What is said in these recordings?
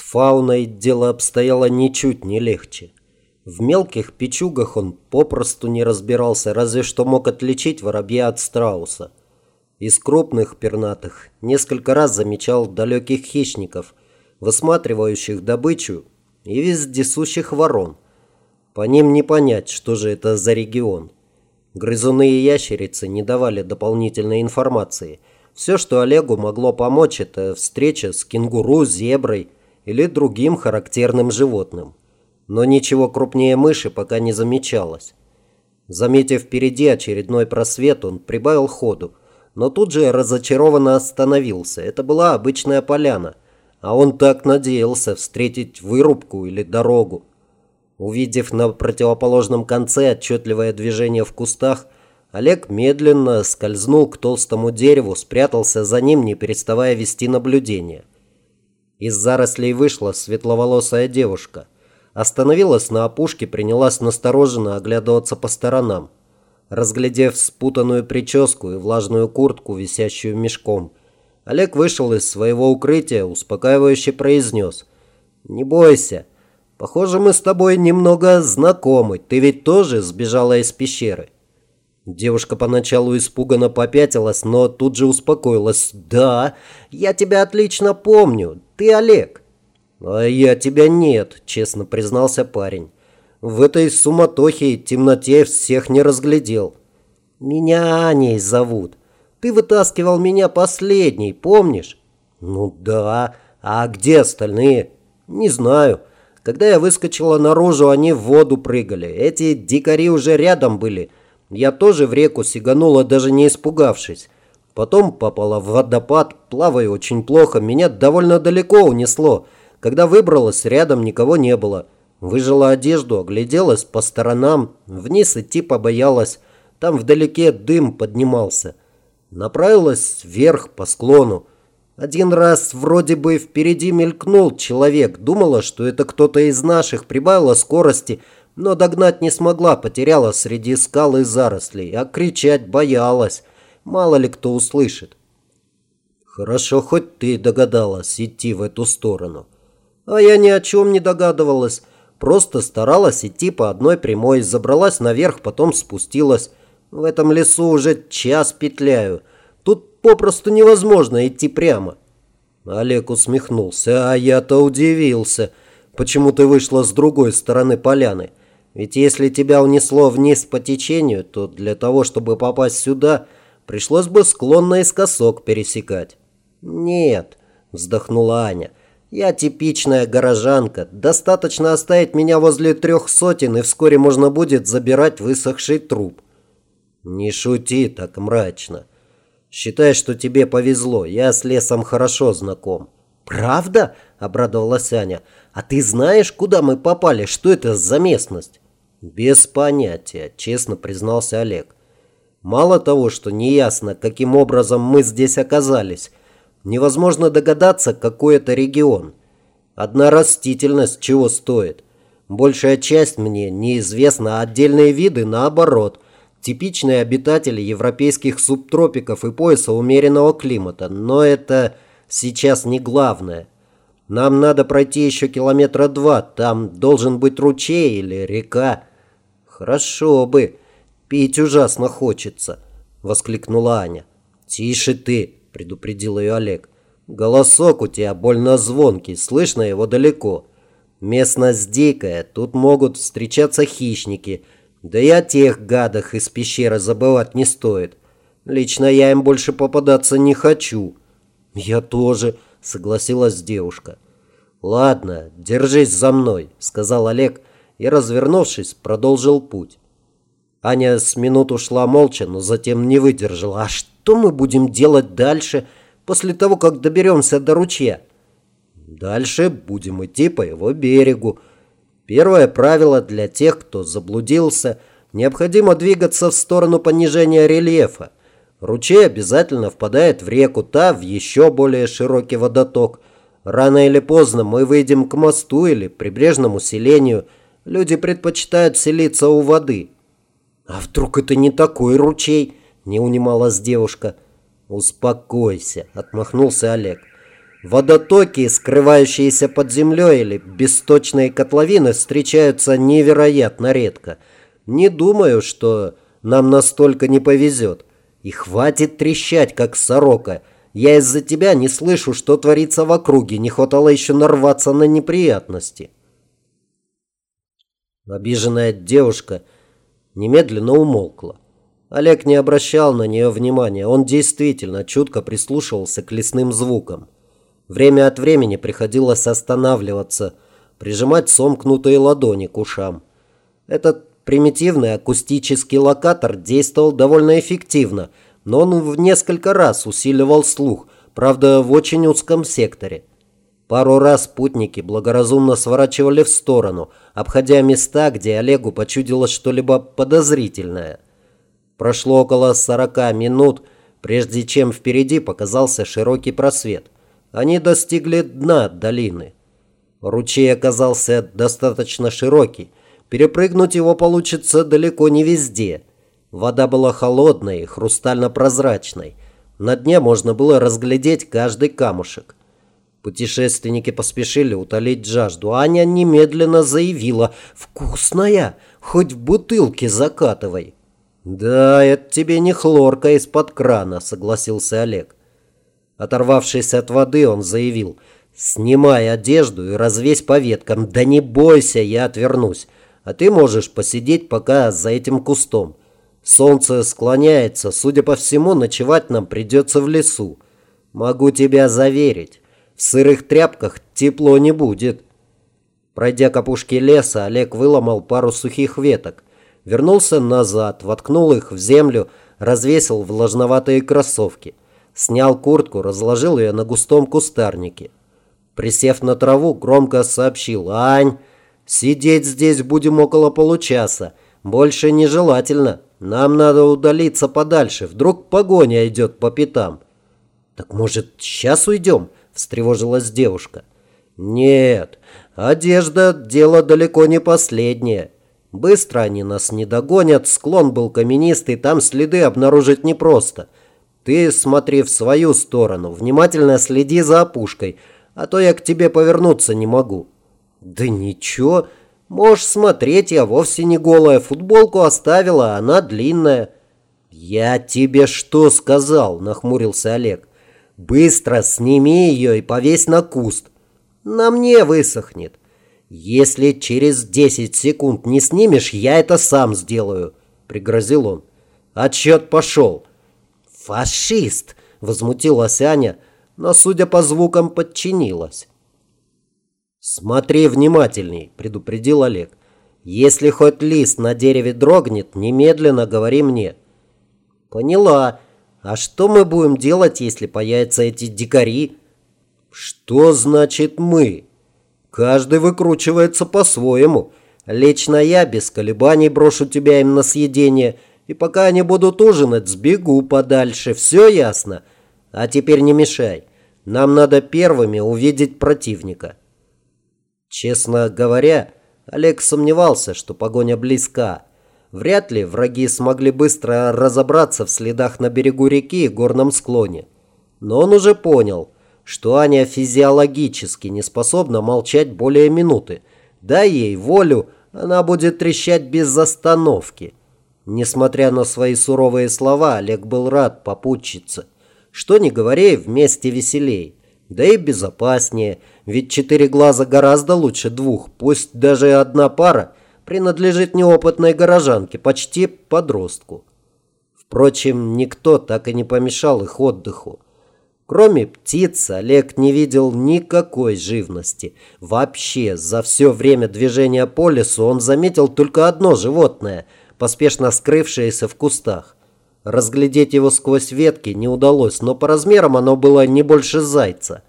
С фауной дело обстояло ничуть не легче. В мелких печугах он попросту не разбирался, разве что мог отличить воробья от страуса. Из крупных пернатых несколько раз замечал далеких хищников, высматривающих добычу и вездесущих ворон. По ним не понять, что же это за регион. Грызуны и ящерицы не давали дополнительной информации. Все, что Олегу могло помочь, это встреча с кенгуру, зеброй или другим характерным животным но ничего крупнее мыши пока не замечалось. Заметив впереди очередной просвет, он прибавил ходу, но тут же разочарованно остановился. Это была обычная поляна, а он так надеялся встретить вырубку или дорогу. Увидев на противоположном конце отчетливое движение в кустах, Олег медленно скользнул к толстому дереву, спрятался за ним, не переставая вести наблюдение. Из зарослей вышла светловолосая девушка – Остановилась на опушке, принялась настороженно оглядываться по сторонам. Разглядев спутанную прическу и влажную куртку, висящую мешком, Олег вышел из своего укрытия, успокаивающе произнес. «Не бойся. Похоже, мы с тобой немного знакомы. Ты ведь тоже сбежала из пещеры?» Девушка поначалу испуганно попятилась, но тут же успокоилась. «Да, я тебя отлично помню. Ты Олег». «А я тебя нет», – честно признался парень. «В этой суматохе и темноте всех не разглядел». «Меня Аней зовут. Ты вытаскивал меня последний, помнишь?» «Ну да. А где остальные?» «Не знаю. Когда я выскочила наружу, они в воду прыгали. Эти дикари уже рядом были. Я тоже в реку сиганула, даже не испугавшись. Потом попала в водопад, плаваю очень плохо, меня довольно далеко унесло». Когда выбралась, рядом никого не было. Выжила одежду, огляделась по сторонам, вниз идти побоялась. Там вдалеке дым поднимался. Направилась вверх по склону. Один раз вроде бы впереди мелькнул человек. Думала, что это кто-то из наших, прибавила скорости, но догнать не смогла, потеряла среди скал и зарослей, а кричать боялась. Мало ли кто услышит. Хорошо, хоть ты догадалась идти в эту сторону. А я ни о чем не догадывалась. Просто старалась идти по одной прямой, забралась наверх, потом спустилась. В этом лесу уже час петляю. Тут попросту невозможно идти прямо. Олег усмехнулся. А я-то удивился. Почему ты вышла с другой стороны поляны? Ведь если тебя унесло вниз по течению, то для того, чтобы попасть сюда, пришлось бы склон наискосок пересекать. Нет, вздохнула Аня. Я типичная горожанка. Достаточно оставить меня возле трех сотен, и вскоре можно будет забирать высохший труп. Не шути так мрачно. Считай, что тебе повезло. Я с лесом хорошо знаком. Правда? Обрадовалась Аня. А ты знаешь, куда мы попали? Что это за местность? Без понятия, честно признался Олег. Мало того, что неясно, каким образом мы здесь оказались, Невозможно догадаться, какой это регион. Одна растительность чего стоит. Большая часть мне неизвестна, а отдельные виды наоборот. Типичные обитатели европейских субтропиков и пояса умеренного климата. Но это сейчас не главное. Нам надо пройти еще километра два. Там должен быть ручей или река. Хорошо бы. Пить ужасно хочется, воскликнула Аня. Тише ты, – предупредил ее Олег. «Голосок у тебя больно звонкий, слышно его далеко. Местность дикая, тут могут встречаться хищники. Да и о тех гадах из пещеры забывать не стоит. Лично я им больше попадаться не хочу». «Я тоже», – согласилась девушка. «Ладно, держись за мной», – сказал Олег и, развернувшись, продолжил путь. Аня с минуту шла молча, но затем не выдержала. «А что?» Мы будем делать дальше, после того, как доберемся до ручья? Дальше будем идти по его берегу. Первое правило для тех, кто заблудился, необходимо двигаться в сторону понижения рельефа. Ручей обязательно впадает в реку, та в еще более широкий водоток. Рано или поздно мы выйдем к мосту или прибрежному селению. Люди предпочитают селиться у воды. А вдруг это не такой ручей? Не унималась девушка. «Успокойся», – отмахнулся Олег. Водотоки, скрывающиеся под землей или бесточные котловины встречаются невероятно редко. Не думаю, что нам настолько не повезет. И хватит трещать, как сорока. Я из-за тебя не слышу, что творится в округе. Не хватало еще нарваться на неприятности. Обиженная девушка немедленно умолкла. Олег не обращал на нее внимания. Он действительно чутко прислушивался к лесным звукам. Время от времени приходилось останавливаться, прижимать сомкнутые ладони к ушам. Этот примитивный акустический локатор действовал довольно эффективно, но он в несколько раз усиливал слух, правда в очень узком секторе. Пару раз путники благоразумно сворачивали в сторону, обходя места, где Олегу почудилось что-либо подозрительное. Прошло около 40 минут, прежде чем впереди показался широкий просвет – они достигли дна долины. Ручей оказался достаточно широкий. Перепрыгнуть его получится далеко не везде. Вода была холодной, хрустально-прозрачной. На дне можно было разглядеть каждый камушек. Путешественники поспешили утолить жажду. Аня немедленно заявила «Вкусная! Хоть в бутылке закатывай!» «Да, это тебе не хлорка из-под крана», — согласился Олег. Оторвавшись от воды, он заявил, «Снимай одежду и развесь по веткам. Да не бойся, я отвернусь. А ты можешь посидеть пока за этим кустом. Солнце склоняется, судя по всему, ночевать нам придется в лесу. Могу тебя заверить, в сырых тряпках тепло не будет». Пройдя к опушке леса, Олег выломал пару сухих веток. Вернулся назад, воткнул их в землю, развесил влажноватые кроссовки. Снял куртку, разложил ее на густом кустарнике. Присев на траву, громко сообщил. «Ань, сидеть здесь будем около получаса. Больше нежелательно. Нам надо удалиться подальше. Вдруг погоня идет по пятам». «Так, может, сейчас уйдем?» – встревожилась девушка. «Нет, одежда – дело далеко не последнее. Быстро они нас не догонят, склон был каменистый, там следы обнаружить непросто». Ты смотри в свою сторону, внимательно следи за опушкой, а то я к тебе повернуться не могу». «Да ничего, можешь смотреть, я вовсе не голая, футболку оставила, она длинная». «Я тебе что сказал?» – нахмурился Олег. «Быстро сними ее и повесь на куст. На мне высохнет. Если через 10 секунд не снимешь, я это сам сделаю», – пригрозил он. «Отсчет пошел». «Фашист!» – возмутилась Аня, но, судя по звукам, подчинилась. «Смотри внимательней», – предупредил Олег. «Если хоть лист на дереве дрогнет, немедленно говори мне». «Поняла. А что мы будем делать, если появятся эти дикари?» «Что значит «мы»?» «Каждый выкручивается по-своему. Лично я без колебаний брошу тебя им на съедение – и пока они будут ужинать, сбегу подальше. Все ясно? А теперь не мешай. Нам надо первыми увидеть противника. Честно говоря, Олег сомневался, что погоня близка. Вряд ли враги смогли быстро разобраться в следах на берегу реки и горном склоне. Но он уже понял, что Аня физиологически не способна молчать более минуты. Дай ей волю, она будет трещать без остановки. Несмотря на свои суровые слова, Олег был рад попутчице. Что ни говори, вместе веселей. Да и безопаснее, ведь четыре глаза гораздо лучше двух, пусть даже одна пара принадлежит неопытной горожанке, почти подростку. Впрочем, никто так и не помешал их отдыху. Кроме птиц, Олег не видел никакой живности. Вообще, за все время движения по лесу он заметил только одно животное – поспешно скрывшееся в кустах. Разглядеть его сквозь ветки не удалось, но по размерам оно было не больше зайца.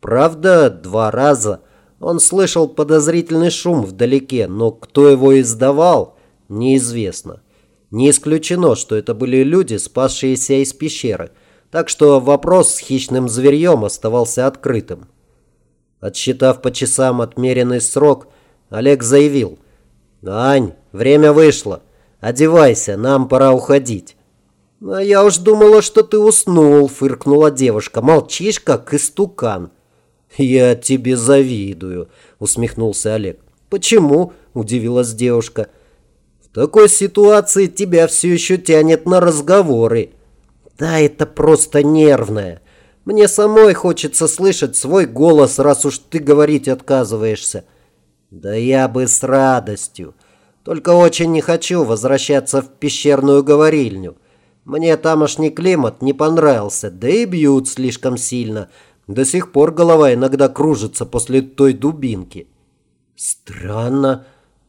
Правда, два раза он слышал подозрительный шум вдалеке, но кто его издавал, неизвестно. Не исключено, что это были люди, спасшиеся из пещеры, так что вопрос с хищным зверьем оставался открытым. Отсчитав по часам отмеренный срок, Олег заявил, «Ань, время вышло. Одевайся, нам пора уходить». «А я уж думала, что ты уснул», — фыркнула девушка. «Молчишь, как истукан». «Я тебе завидую», — усмехнулся Олег. «Почему?» — удивилась девушка. «В такой ситуации тебя все еще тянет на разговоры». «Да, это просто нервное. Мне самой хочется слышать свой голос, раз уж ты говорить отказываешься». «Да я бы с радостью. Только очень не хочу возвращаться в пещерную говорильню. Мне тамошний климат не понравился, да и бьют слишком сильно. До сих пор голова иногда кружится после той дубинки». «Странно.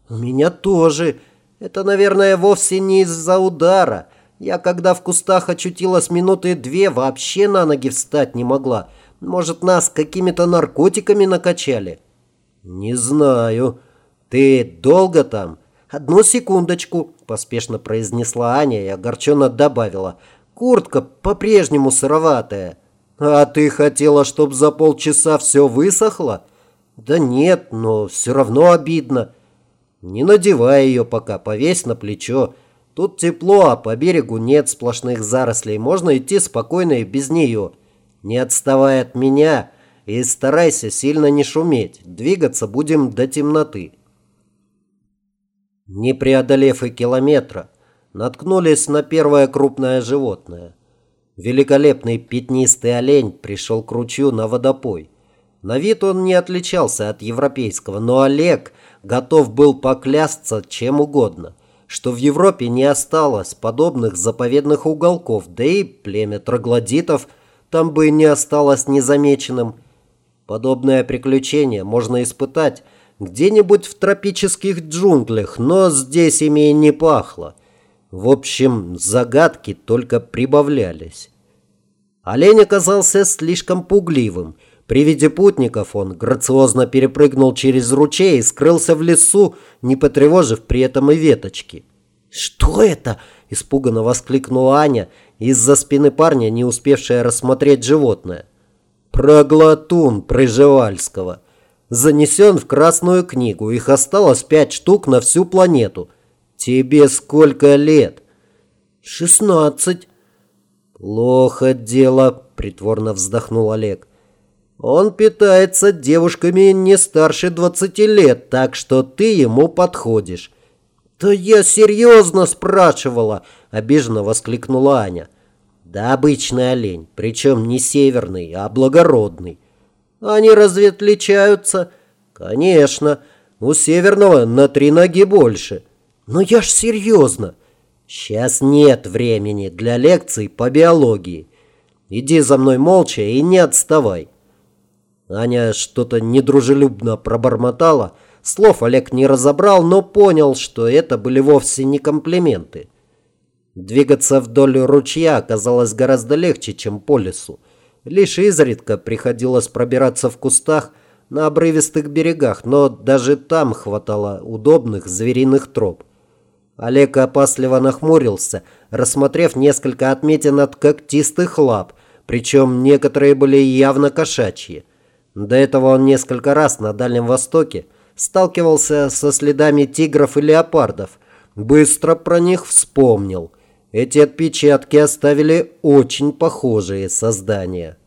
У меня тоже. Это, наверное, вовсе не из-за удара». Я, когда в кустах очутилась минуты две, вообще на ноги встать не могла. Может, нас какими-то наркотиками накачали? Не знаю. Ты долго там? Одну секундочку, поспешно произнесла Аня и огорченно добавила. Куртка по-прежнему сыроватая. А ты хотела, чтобы за полчаса все высохло? Да нет, но все равно обидно. Не надевай ее пока, повесь на плечо. Тут тепло, а по берегу нет сплошных зарослей. Можно идти спокойно и без нее. Не отставай от меня и старайся сильно не шуметь. Двигаться будем до темноты. Не преодолев и километра, наткнулись на первое крупное животное. Великолепный пятнистый олень пришел к ручью на водопой. На вид он не отличался от европейского, но Олег готов был поклясться чем угодно что в Европе не осталось подобных заповедных уголков, да и племя троглодитов там бы не осталось незамеченным. Подобное приключение можно испытать где-нибудь в тропических джунглях, но здесь ими не пахло. В общем, загадки только прибавлялись. Олень оказался слишком пугливым. При виде путников он грациозно перепрыгнул через ручей и скрылся в лесу, не потревожив при этом и веточки. «Что это?» – испуганно воскликнула Аня, из-за спины парня, не успевшая рассмотреть животное. «Проглотун Прижевальского. Занесен в Красную книгу. Их осталось пять штук на всю планету. Тебе сколько лет?» «Шестнадцать». «Плохо дело», – притворно вздохнул Олег. «Он питается девушками не старше двадцати лет, так что ты ему подходишь». «Да я серьезно спрашивала!» – обиженно воскликнула Аня. «Да обычный олень, причем не северный, а благородный». «Они разве отличаются?» «Конечно, у северного на три ноги больше». «Но я ж серьезно!» «Сейчас нет времени для лекций по биологии. Иди за мной молча и не отставай». Аня что-то недружелюбно пробормотала – Слов Олег не разобрал, но понял, что это были вовсе не комплименты. Двигаться вдоль ручья оказалось гораздо легче, чем по лесу. Лишь изредка приходилось пробираться в кустах на обрывистых берегах, но даже там хватало удобных звериных троп. Олег опасливо нахмурился, рассмотрев несколько отметин от когтистых лап, причем некоторые были явно кошачьи. До этого он несколько раз на Дальнем Востоке сталкивался со следами тигров и леопардов. Быстро про них вспомнил. Эти отпечатки оставили очень похожие создания.